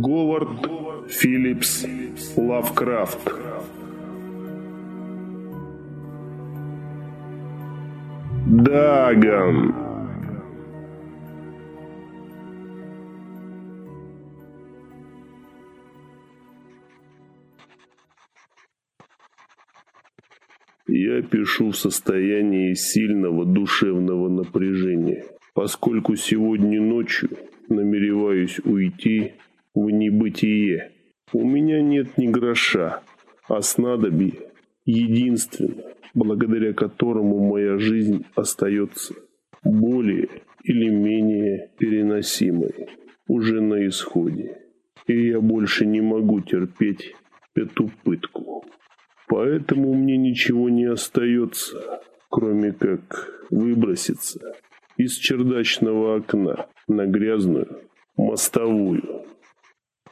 Говард Филлипс Лавкрафт. Даган. Я пишу в состоянии сильного душевного напряжения, поскольку сегодня ночью намереваюсь уйти в небытие. У меня нет ни гроша, а снадобье единственно, благодаря которому моя жизнь остается более или менее переносимой, уже на исходе. И я больше не могу терпеть эту пытку. Поэтому мне ничего не остается, кроме как выброситься из чердачного окна на грязную мостовую.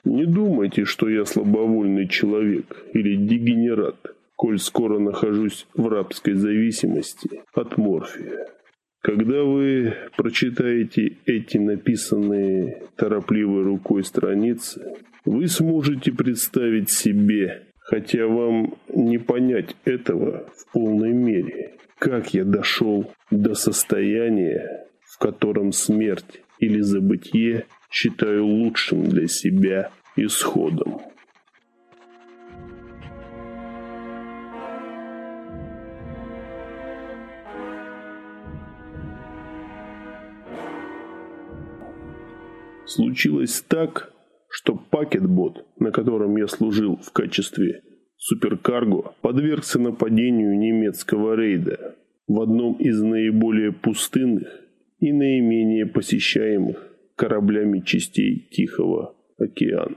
Не думайте, что я слабовольный человек или дегенерат, коль скоро нахожусь в рабской зависимости от морфия. Когда вы прочитаете эти написанные торопливой рукой страницы, вы сможете представить себе, хотя вам не понять этого в полной мере, как я дошел до состояния, в котором смерть или забытье считаю лучшим для себя исходом. Случилось так, что пакетбот, на котором я служил в качестве суперкарго, подвергся нападению немецкого рейда в одном из наиболее пустынных и наименее посещаемых кораблями частей Тихого океана.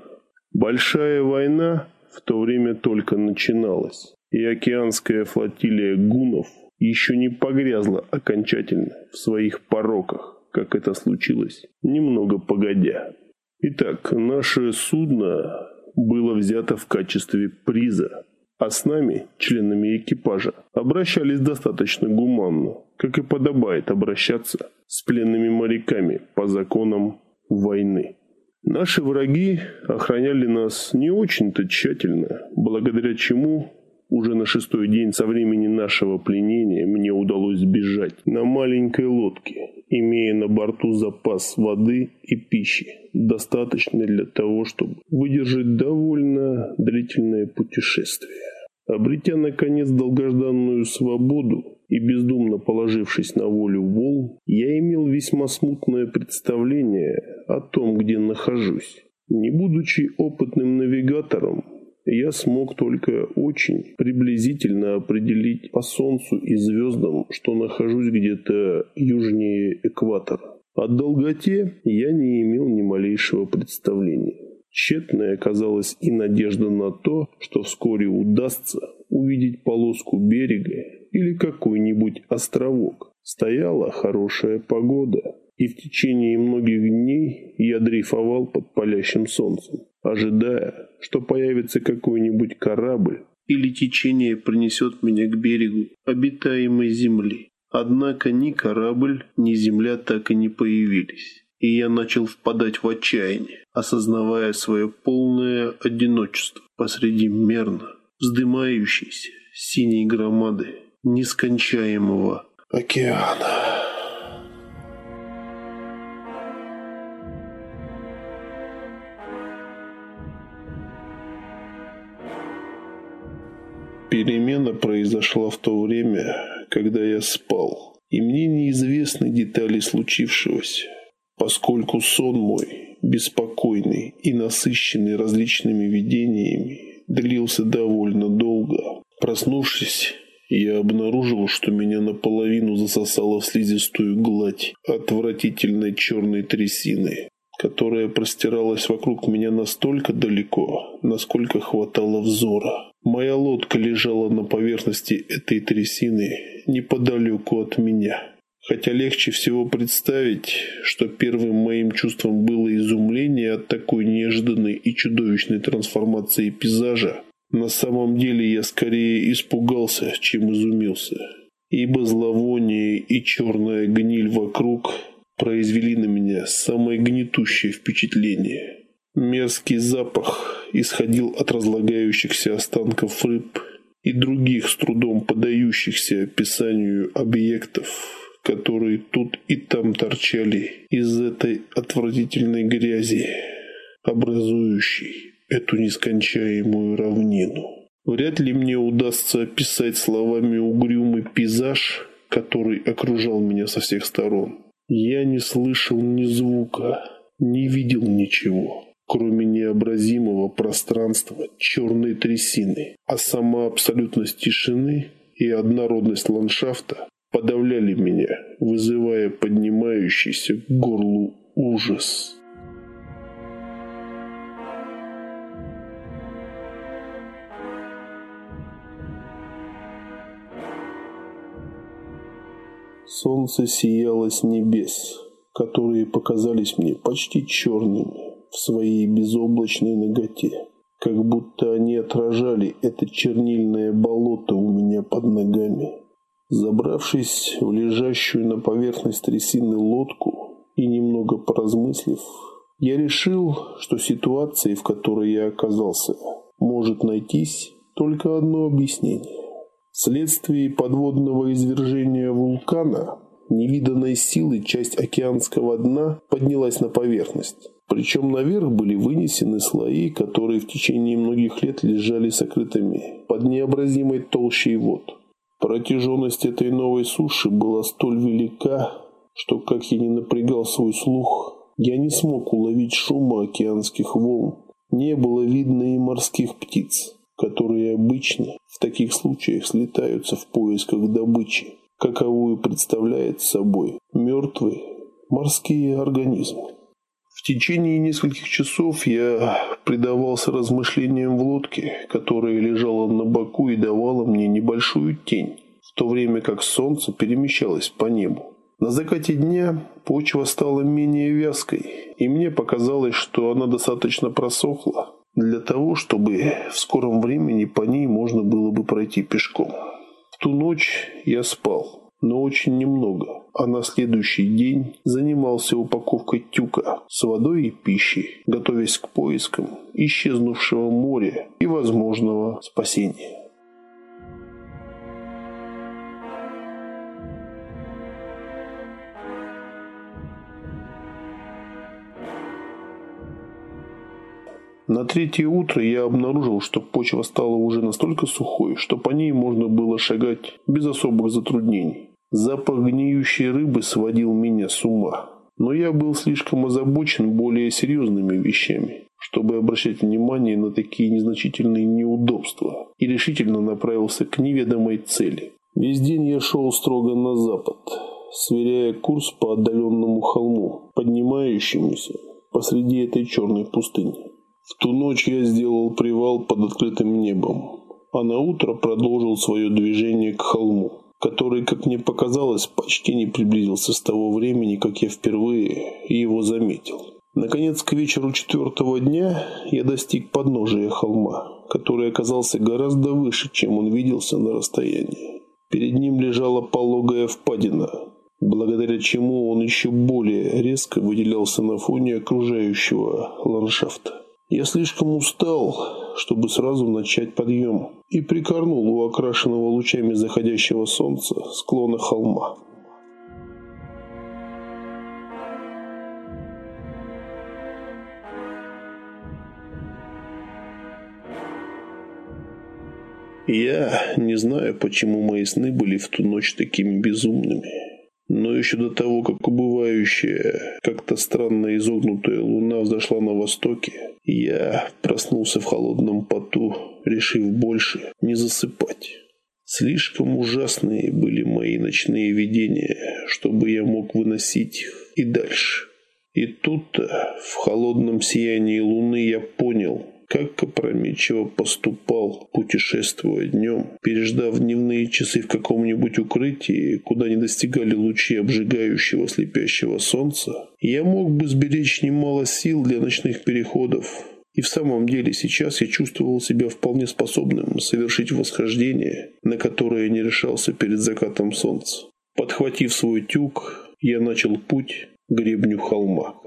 Большая война в то время только начиналась, и океанская флотилия гунов еще не погрязла окончательно в своих пороках, как это случилось немного погодя. Итак, наше судно было взято в качестве приза, а с нами, членами экипажа, обращались достаточно гуманно, как и подобает обращаться с пленными моряками по законам войны. Наши враги охраняли нас не очень-то тщательно, благодаря чему уже на шестой день со времени нашего пленения мне удалось сбежать на маленькой лодке, имея на борту запас воды и пищи, достаточный для того, чтобы выдержать довольно длительное путешествие. Обретя, наконец, долгожданную свободу и бездумно положившись на волю волн, я имел весьма смутное представление о том, где нахожусь. Не будучи опытным навигатором, я смог только очень приблизительно определить по Солнцу и звездам, что нахожусь где-то южнее экватора. О долготе я не имел ни малейшего представления. Тщетной оказалась и надежда на то, что вскоре удастся увидеть полоску берега или какой-нибудь островок. Стояла хорошая погода, и в течение многих дней я дрейфовал под палящим солнцем, ожидая, что появится какой-нибудь корабль или течение принесет меня к берегу обитаемой земли. Однако ни корабль, ни земля так и не появились и я начал впадать в отчаяние, осознавая свое полное одиночество посреди мерно вздымающейся синей громады нескончаемого океана. Перемена произошла в то время, когда я спал, и мне неизвестны детали случившегося поскольку сон мой, беспокойный и насыщенный различными видениями, длился довольно долго. Проснувшись, я обнаружил, что меня наполовину засосало в слизистую гладь отвратительной черной трясины, которая простиралась вокруг меня настолько далеко, насколько хватало взора. Моя лодка лежала на поверхности этой трясины неподалеку от меня. Хотя легче всего представить, что первым моим чувством было изумление от такой неожиданной и чудовищной трансформации пейзажа, на самом деле я скорее испугался, чем изумился, ибо зловоние и черная гниль вокруг произвели на меня самое гнетущее впечатление. Мерзкий запах исходил от разлагающихся останков рыб и других с трудом подающихся описанию объектов, которые тут и там торчали из этой отвратительной грязи, образующей эту нескончаемую равнину. Вряд ли мне удастся описать словами угрюмый пейзаж, который окружал меня со всех сторон. Я не слышал ни звука, не видел ничего, кроме необразимого пространства черной трясины, а сама абсолютность тишины и однородность ландшафта подавляли меня, вызывая поднимающийся к горлу ужас. Солнце сияло с небес, которые показались мне почти черными в своей безоблачной ноготе, как будто они отражали это чернильное болото у меня под ногами. Забравшись в лежащую на поверхность трясины лодку и немного поразмыслив, я решил, что ситуации, в которой я оказался, может найтись только одно объяснение. Вследствие подводного извержения вулкана невиданной силы часть океанского дна поднялась на поверхность. Причем наверх были вынесены слои, которые в течение многих лет лежали сокрытыми под необразимой толщей вод. Протяженность этой новой суши была столь велика, что, как я не напрягал свой слух, я не смог уловить шума океанских волн. Не было видно и морских птиц которые обычно в таких случаях слетаются в поисках добычи, каковую представляет собой мертвые морские организмы. В течение нескольких часов я предавался размышлениям в лодке, которая лежала на боку и давала мне небольшую тень, в то время как солнце перемещалось по небу. На закате дня почва стала менее вязкой, и мне показалось, что она достаточно просохла, для того, чтобы в скором времени по ней можно было бы пройти пешком. В ту ночь я спал, но очень немного, а на следующий день занимался упаковкой тюка с водой и пищей, готовясь к поискам исчезнувшего моря и возможного спасения. На третье утро я обнаружил, что почва стала уже настолько сухой, что по ней можно было шагать без особых затруднений. Запах гниющей рыбы сводил меня с ума. Но я был слишком озабочен более серьезными вещами, чтобы обращать внимание на такие незначительные неудобства, и решительно направился к неведомой цели. Весь день я шел строго на запад, сверяя курс по отдаленному холму, поднимающемуся посреди этой черной пустыни. В ту ночь я сделал привал под открытым небом, а на утро продолжил свое движение к холму, который, как мне показалось, почти не приблизился с того времени, как я впервые его заметил. Наконец, к вечеру четвертого дня я достиг подножия холма, который оказался гораздо выше, чем он виделся на расстоянии. Перед ним лежала пологая впадина, благодаря чему он еще более резко выделялся на фоне окружающего ландшафта. Я слишком устал, чтобы сразу начать подъем, и прикорнул у окрашенного лучами заходящего солнца склона холма. Я не знаю, почему мои сны были в ту ночь такими безумными. Но еще до того, как убывающая, как-то странно изогнутая луна взошла на востоке, я проснулся в холодном поту, решив больше не засыпать. Слишком ужасные были мои ночные видения, чтобы я мог выносить их и дальше. И тут-то, в холодном сиянии луны, я понял, как опрометчиво поступал, путешествуя днем, переждав дневные часы в каком-нибудь укрытии, куда не достигали лучи обжигающего слепящего солнца, я мог бы сберечь немало сил для ночных переходов. И в самом деле сейчас я чувствовал себя вполне способным совершить восхождение, на которое не решался перед закатом солнца. Подхватив свой тюк, я начал путь к гребню холма.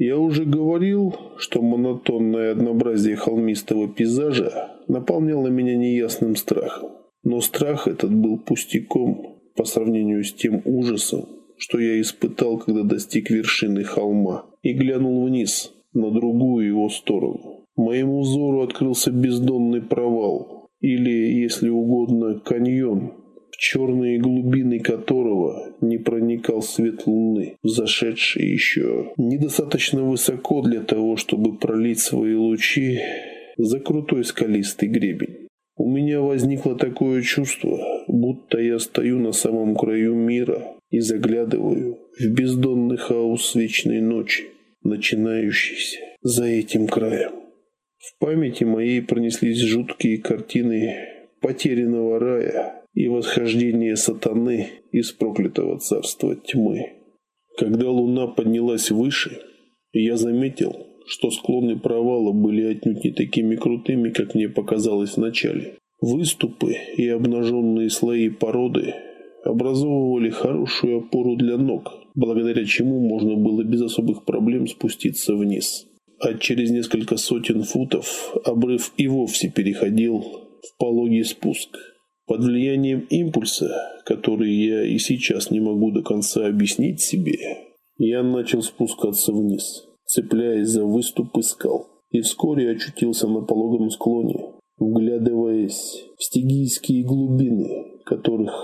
Я уже говорил, что монотонное однообразие холмистого пейзажа наполняло меня неясным страхом. Но страх этот был пустяком по сравнению с тем ужасом, что я испытал, когда достиг вершины холма и глянул вниз, на другую его сторону. Моему взору открылся бездонный провал, или, если угодно, каньон, черные глубины которого не проникал свет луны, зашедший еще недостаточно высоко для того, чтобы пролить свои лучи за крутой скалистый гребень. У меня возникло такое чувство, будто я стою на самом краю мира и заглядываю в бездонный хаос вечной ночи, начинающийся за этим краем. В памяти моей пронеслись жуткие картины потерянного рая и восхождения сатаны из проклятого царства тьмы. Когда луна поднялась выше, я заметил, что склоны провала были отнюдь не такими крутыми, как мне показалось вначале. Выступы и обнаженные слои породы образовывали хорошую опору для ног, благодаря чему можно было без особых проблем спуститься вниз а через несколько сотен футов обрыв и вовсе переходил в пологий спуск. Под влиянием импульса, который я и сейчас не могу до конца объяснить себе, я начал спускаться вниз, цепляясь за выступы скал, и вскоре очутился на пологом склоне, вглядываясь в стигийские глубины, которых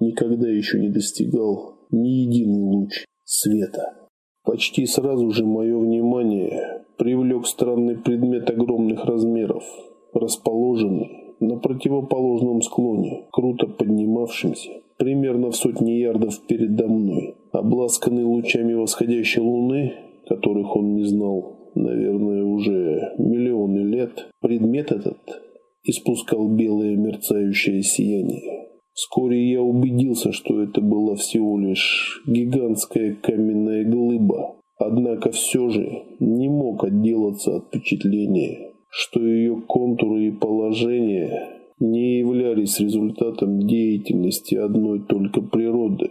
никогда еще не достигал ни единый луч света. Почти сразу же мое внимание привлек странный предмет огромных размеров, расположенный на противоположном склоне, круто поднимавшимся, примерно в сотни ярдов передо мной. Обласканный лучами восходящей луны, которых он не знал, наверное, уже миллионы лет, предмет этот испускал белое мерцающее сияние. Вскоре я убедился, что это была всего лишь гигантская каменная глыба, однако все же не мог отделаться от впечатления, что ее контуры и положение не являлись результатом деятельности одной только природы.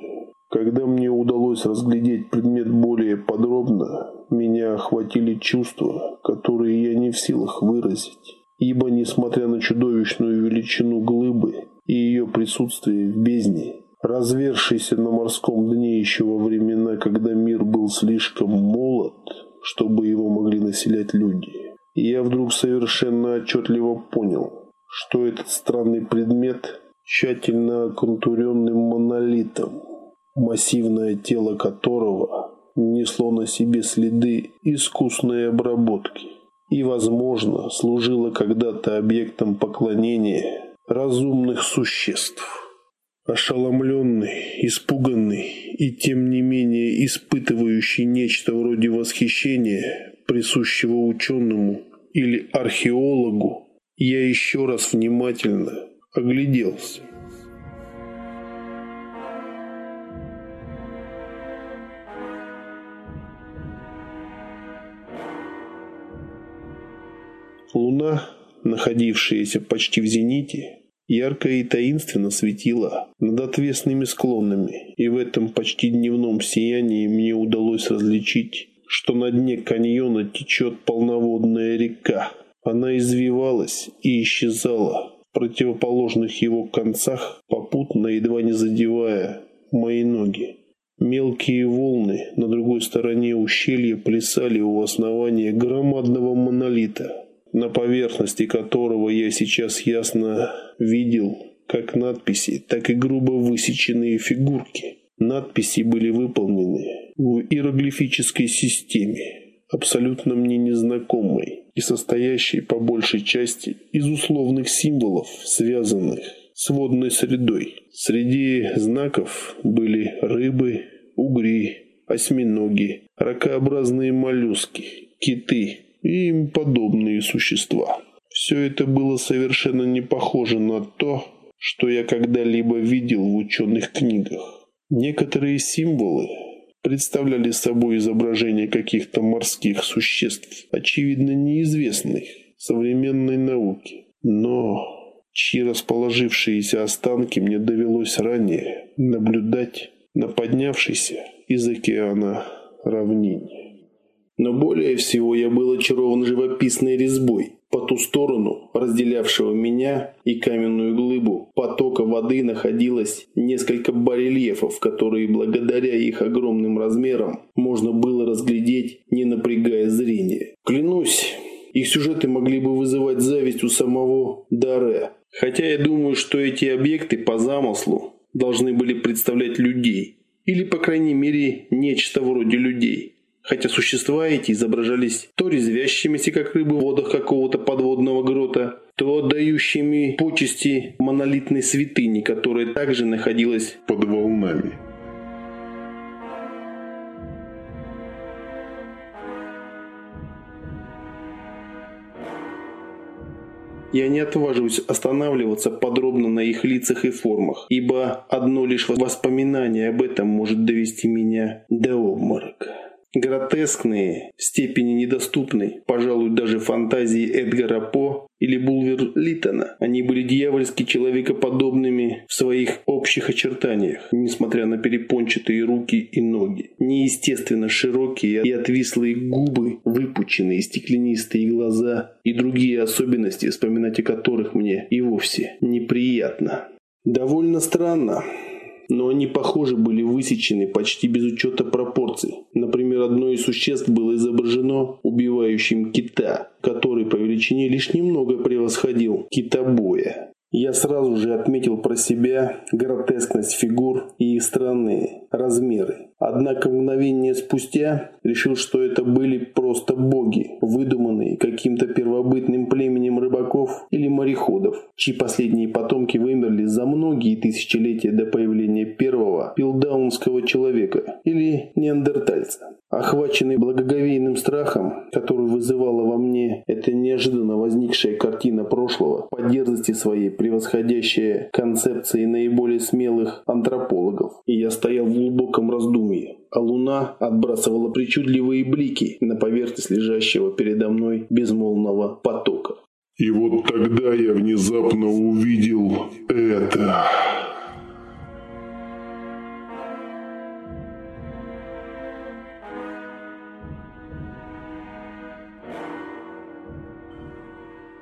Когда мне удалось разглядеть предмет более подробно, меня охватили чувства, которые я не в силах выразить. Ибо, несмотря на чудовищную величину глыбы и ее присутствие в бездне, развершийся на морском дне еще во времена, когда мир был слишком молод, чтобы его могли населять люди. И я вдруг совершенно отчетливо понял, что этот странный предмет тщательно оконтуренным монолитом, массивное тело которого несло на себе следы искусной обработки и, возможно, служило когда-то объектом поклонения разумных существ. Ошеломленный, испуганный и тем не менее испытывающий нечто вроде восхищения, присущего ученому или археологу, я еще раз внимательно огляделся. Луна, находившаяся почти в зените, ярко и таинственно светила над отвесными склонами, и в этом почти дневном сиянии мне удалось различить, что на дне каньона течет полноводная река. Она извивалась и исчезала в противоположных его концах, попутно едва не задевая мои ноги. Мелкие волны на другой стороне ущелья плясали у основания громадного монолита, на поверхности которого я сейчас ясно видел как надписи, так и грубо высеченные фигурки. Надписи были выполнены в иероглифической системе, абсолютно мне незнакомой и состоящей по большей части из условных символов, связанных с водной средой. Среди знаков были рыбы, угри, осьминоги, ракообразные моллюски, киты, и им подобные существа. Все это было совершенно не похоже на то, что я когда-либо видел в ученых книгах. Некоторые символы представляли собой изображение каких-то морских существ, очевидно неизвестных современной науке, но чьи расположившиеся останки мне довелось ранее наблюдать на поднявшейся из океана равнине. Но более всего я был очарован живописной резьбой. По ту сторону, разделявшего меня и каменную глыбу, потока воды находилось несколько барельефов, которые благодаря их огромным размерам можно было разглядеть, не напрягая зрение. Клянусь, их сюжеты могли бы вызывать зависть у самого Даре. Хотя я думаю, что эти объекты по замыслу должны были представлять людей. Или, по крайней мере, нечто вроде людей. Хотя существа эти изображались то резвящимися, как рыбы в водах какого-то подводного грота, то отдающими почести монолитной святыни, которая также находилась под волнами. Я не отваживаюсь останавливаться подробно на их лицах и формах, ибо одно лишь воспоминание об этом может довести меня до обморока. Гротескные, в степени недоступной, пожалуй, даже фантазии Эдгара По или Булвер Литтона. Они были дьявольски человекоподобными в своих общих очертаниях, несмотря на перепончатые руки и ноги. Неестественно широкие и отвислые губы, выпученные стеклянистые глаза и другие особенности, вспоминать о которых мне и вовсе неприятно. Довольно странно, но они, похоже, были высечены почти без учета пропорций. Например, одно из существ было изображено убивающим кита, который по величине лишь немного превосходил китобоя. Я сразу же отметил про себя гротескность фигур и их странные размеры. Однако мгновение спустя решил, что это были просто боги, выдуманные каким-то первобытным племенем рыбаков или мореходов, чьи последние потомки вымерли за многие тысячелетия до появления первого пилдаунского человека или неандертальца. Охваченный благоговейным страхом, который вызывала во мне эта неожиданно возникшая картина прошлого, по дерзости своей превосходящая концепции наиболее смелых антропологов, и я стоял в глубоком раздумье, а луна отбрасывала причудливые блики на поверхность лежащего передо мной безмолвного потока. И вот тогда я внезапно увидел это.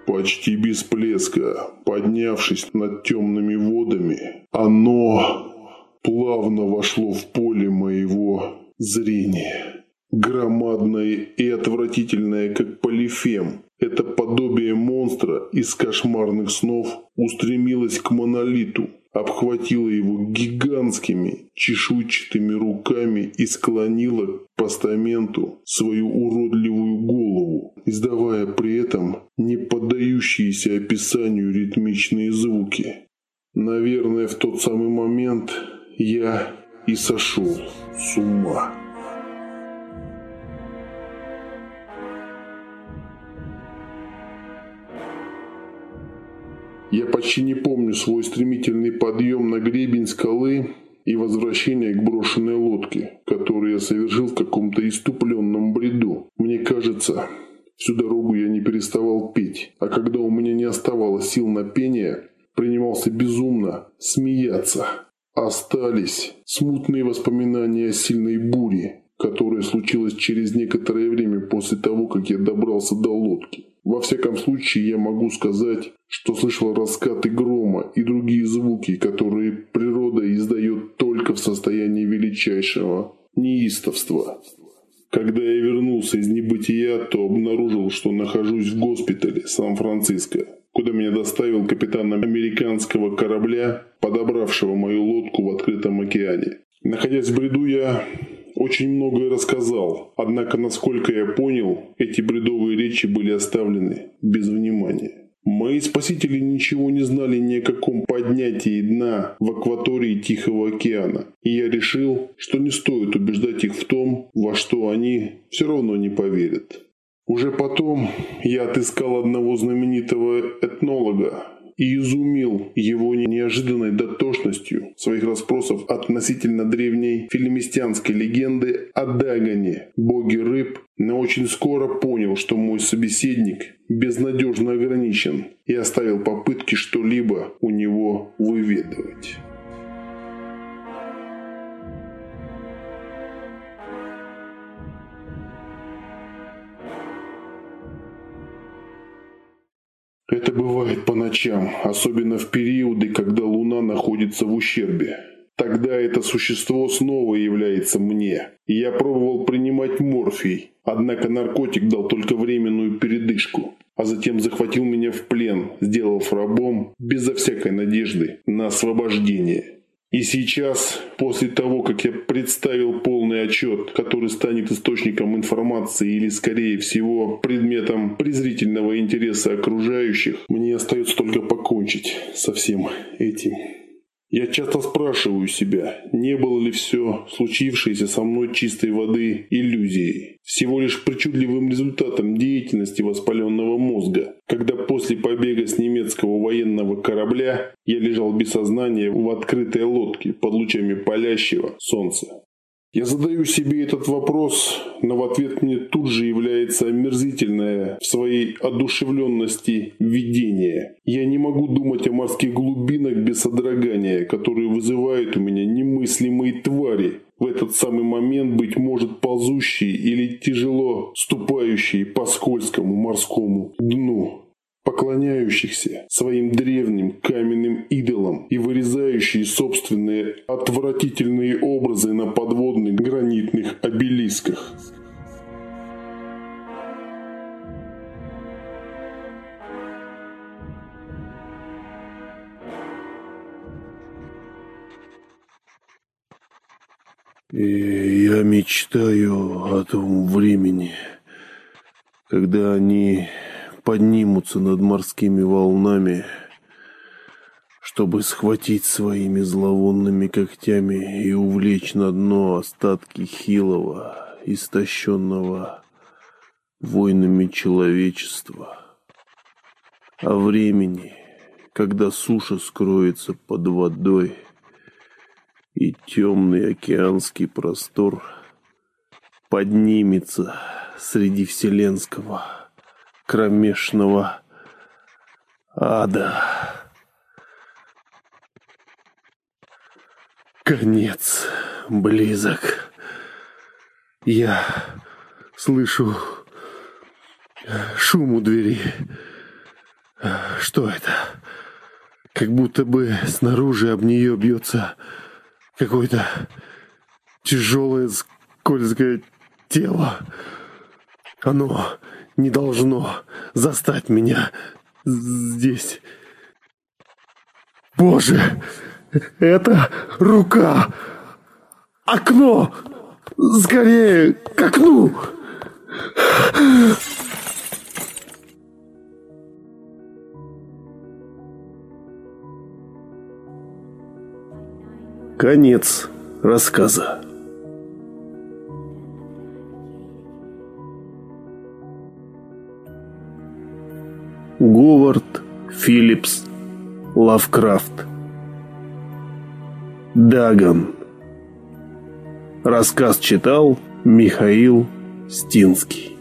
Почти без плеска, поднявшись над темными водами, оно плавно вошло в поле моего зрения. Громадное и отвратительное, как полифем, это подобие монстра из кошмарных снов устремилось к монолиту, обхватила его гигантскими чешуйчатыми руками и склонила к постаменту свою уродливую голову, издавая при этом не поддающиеся описанию ритмичные звуки. Наверное, в тот самый момент я и сошел с ума. Я почти не помню свой стремительный подъем на гребень скалы и возвращение к брошенной лодке, которую я совершил в каком-то иступленном бреду. Мне кажется, всю дорогу я не переставал петь, а когда у меня не оставалось сил на пение, принимался безумно смеяться. Остались смутные воспоминания о сильной буре, которая случилась через некоторое время после того, как я добрался до лодки. Во всяком случае, я могу сказать, что слышал раскаты грома и другие звуки, которые природа издает только в состоянии величайшего неистовства. Когда я вернулся из небытия, то обнаружил, что нахожусь в госпитале Сан-Франциско, куда меня доставил капитан американского корабля, подобравшего мою лодку в открытом океане. Находясь в бреду, я очень многое рассказал, однако, насколько я понял, эти бредовые речи были оставлены без внимания. Мои спасители ничего не знали ни о каком поднятии дна в акватории Тихого океана, и я решил, что не стоит убеждать их в том, во что они все равно не поверят. Уже потом я отыскал одного знаменитого этнолога, и изумил его неожиданной дотошностью своих расспросов относительно древней филимистянской легенды о Дагоне, боге рыб, но очень скоро понял, что мой собеседник безнадежно ограничен и оставил попытки что-либо у него выведывать. Это бывает по ночам, особенно в периоды, когда Луна находится в ущербе. Тогда это существо снова является мне. Я пробовал принимать морфий, однако наркотик дал только временную передышку, а затем захватил меня в плен, сделав рабом безо всякой надежды на освобождение. И сейчас, после того, как я представил полный отчет, который станет источником информации или, скорее всего, предметом презрительного интереса окружающих, мне остается только покончить со всем этим. Я часто спрашиваю себя, не было ли все случившееся со мной чистой воды иллюзией, всего лишь причудливым результатом деятельности воспаленного мозга, когда после побега с немецкого военного корабля я лежал без сознания в открытой лодке под лучами палящего солнца. Я задаю себе этот вопрос, но в ответ мне тут же является омерзительное в своей одушевленности видение. Я не могу думать о морских глубинах без содрогания, которые вызывают у меня немыслимые твари, в этот самый момент, быть может, ползущие или тяжело ступающие по скользкому морскому дну поклоняющихся своим древним каменным идолам и вырезающие собственные отвратительные образы на подводных гранитных обелисках. И я мечтаю о том времени, когда они поднимутся над морскими волнами, чтобы схватить своими зловонными когтями и увлечь на дно остатки хилого, истощенного войнами человечества. О времени, когда суша скроется под водой, и темный океанский простор поднимется среди вселенского кромешного ада. Конец близок. Я слышу шум у двери. Что это? Как будто бы снаружи об нее бьется какое-то тяжелое скользкое тело. Оно не должно застать меня здесь. Боже, это рука! Окно! Скорее, к окну! Конец рассказа. Говард Филлипс Лавкрафт. Даган. Рассказ читал Михаил Стинский